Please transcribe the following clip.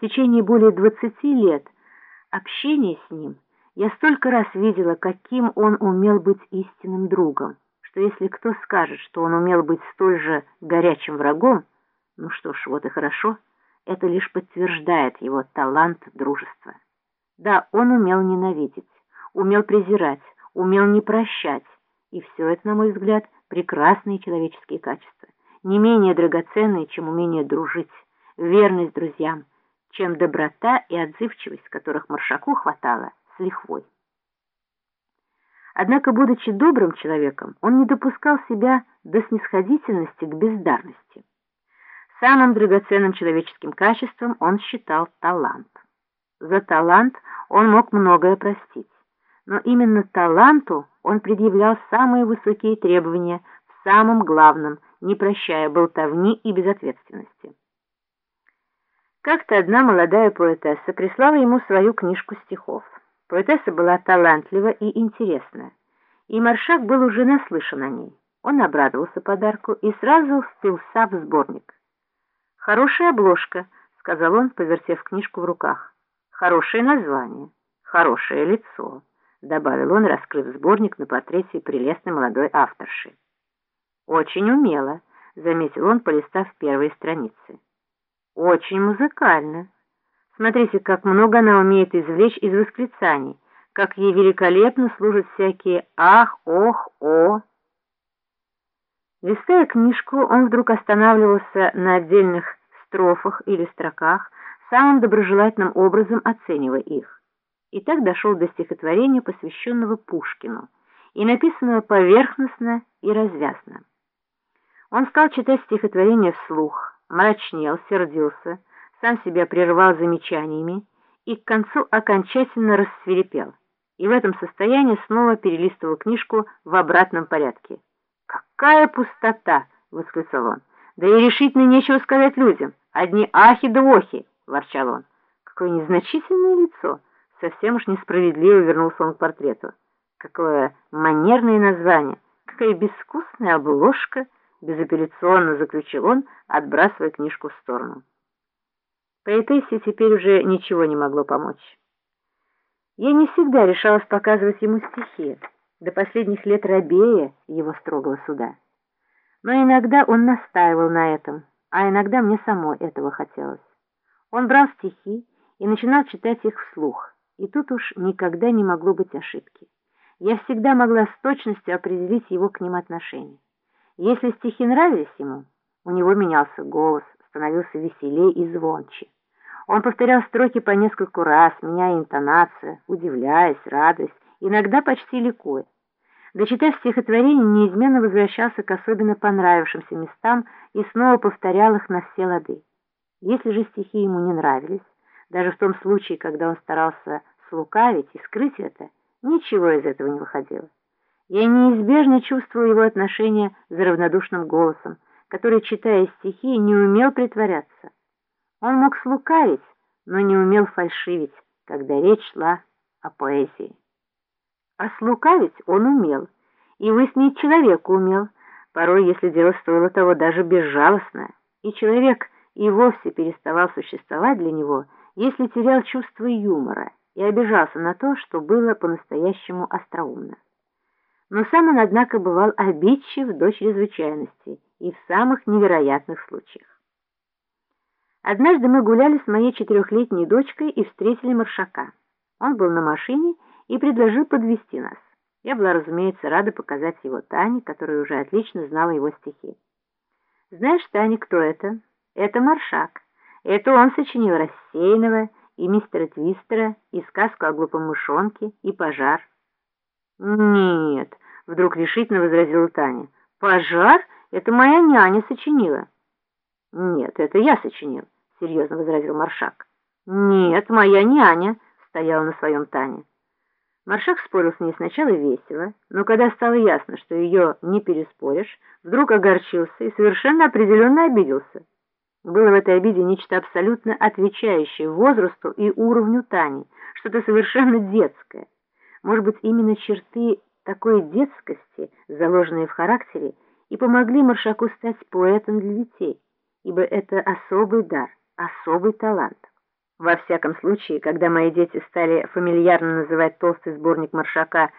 течение более 20 лет общения с ним я столько раз видела, каким он умел быть истинным другом, что если кто скажет, что он умел быть столь же горячим врагом, ну что ж, вот и хорошо, это лишь подтверждает его талант дружества. Да, он умел ненавидеть, умел презирать, умел не прощать, и все это, на мой взгляд, прекрасные человеческие качества, не менее драгоценные, чем умение дружить, верность друзьям, чем доброта и отзывчивость, которых Маршаку хватало с лихвой. Однако, будучи добрым человеком, он не допускал себя до снисходительности к бездарности. Самым драгоценным человеческим качеством он считал талант. За талант он мог многое простить, но именно таланту он предъявлял самые высокие требования в самом главном, не прощая болтовни и безответственности. Как-то одна молодая поэтесса прислала ему свою книжку стихов. Поэтесса была талантлива и интересна, и Маршак был уже наслышан о ней. Он обрадовался подарку и сразу впился в сборник. «Хорошая обложка», — сказал он, повертев книжку в руках. «Хорошее название, хорошее лицо», — добавил он, раскрыв сборник на портрете прелестной молодой авторши. «Очень умело», — заметил он, полистав первые страницы. «Очень музыкально». Смотрите, как много она умеет извлечь из восклицаний, как ей великолепно служат всякие «ах», «ох», «о». Листая книжку, он вдруг останавливался на отдельных строфах или строках, самым доброжелательным образом оценивая их. И так дошел до стихотворения, посвященного Пушкину, и написанного поверхностно и развязно. Он стал читать стихотворение вслух, мрачнел, сердился, сам себя прерывал замечаниями и к концу окончательно рассверепел, и в этом состоянии снова перелистывал книжку в обратном порядке. «Какая пустота!» — восклицал он. «Да и решительно нечего сказать людям. Одни ахи да охи!» — ворчал он. «Какое незначительное лицо!» Совсем уж несправедливо вернулся он к портрету. «Какое манерное название! Какая безвкусная обложка!» — безапелляционно заключил он, отбрасывая книжку в сторону. Поэтессе теперь уже ничего не могло помочь. Я не всегда решалась показывать ему стихи, до последних лет рабея его строгого суда. Но иногда он настаивал на этом, а иногда мне самой этого хотелось. Он брал стихи и начинал читать их вслух, и тут уж никогда не могло быть ошибки. Я всегда могла с точностью определить его к ним отношение. Если стихи нравились ему, у него менялся голос, становился веселее и звонче. Он повторял строки по нескольку раз, меняя интонацию, удивляясь, радуясь, иногда почти ликуя. Дочитав стихотворение, неизменно возвращался к особенно понравившимся местам и снова повторял их на все лады. Если же стихи ему не нравились, даже в том случае, когда он старался слукавить и скрыть это, ничего из этого не выходило. Я неизбежно чувствовал его отношение за равнодушным голосом, который, читая стихи, не умел притворяться. Он мог слукавить, но не умел фальшивить, когда речь шла о поэзии. А слукавить он умел, и высмеять человека умел, порой, если дело стоило того, даже безжалостно, и человек и вовсе переставал существовать для него, если терял чувство юмора и обижался на то, что было по-настоящему остроумно. Но сам он, однако, бывал обидчив до чрезвычайности и в самых невероятных случаях. Однажды мы гуляли с моей четырехлетней дочкой и встретили Маршака. Он был на машине и предложил подвезти нас. Я была, разумеется, рада показать его Тане, которая уже отлично знала его стихи. «Знаешь, Таня, кто это?» «Это Маршак. Это он сочинил «Рассеянного» и «Мистера Твистера», и сказку о глупом мышонке, и «Пожар». «Нет», — вдруг решительно возразила Таня. «Пожар? Это моя няня сочинила». «Нет, это я сочинил», — серьезно возразил Маршак. «Нет, моя няня», — стояла на своем Таня. Маршак спорил с ней сначала весело, но когда стало ясно, что ее не переспоришь, вдруг огорчился и совершенно определенно обиделся. Было в этой обиде нечто абсолютно отвечающее возрасту и уровню Тани, что-то совершенно детское. Может быть, именно черты такой детскости, заложенные в характере, и помогли Маршаку стать поэтом для детей, ибо это особый дар, особый талант. Во всяком случае, когда мои дети стали фамильярно называть толстый сборник Маршака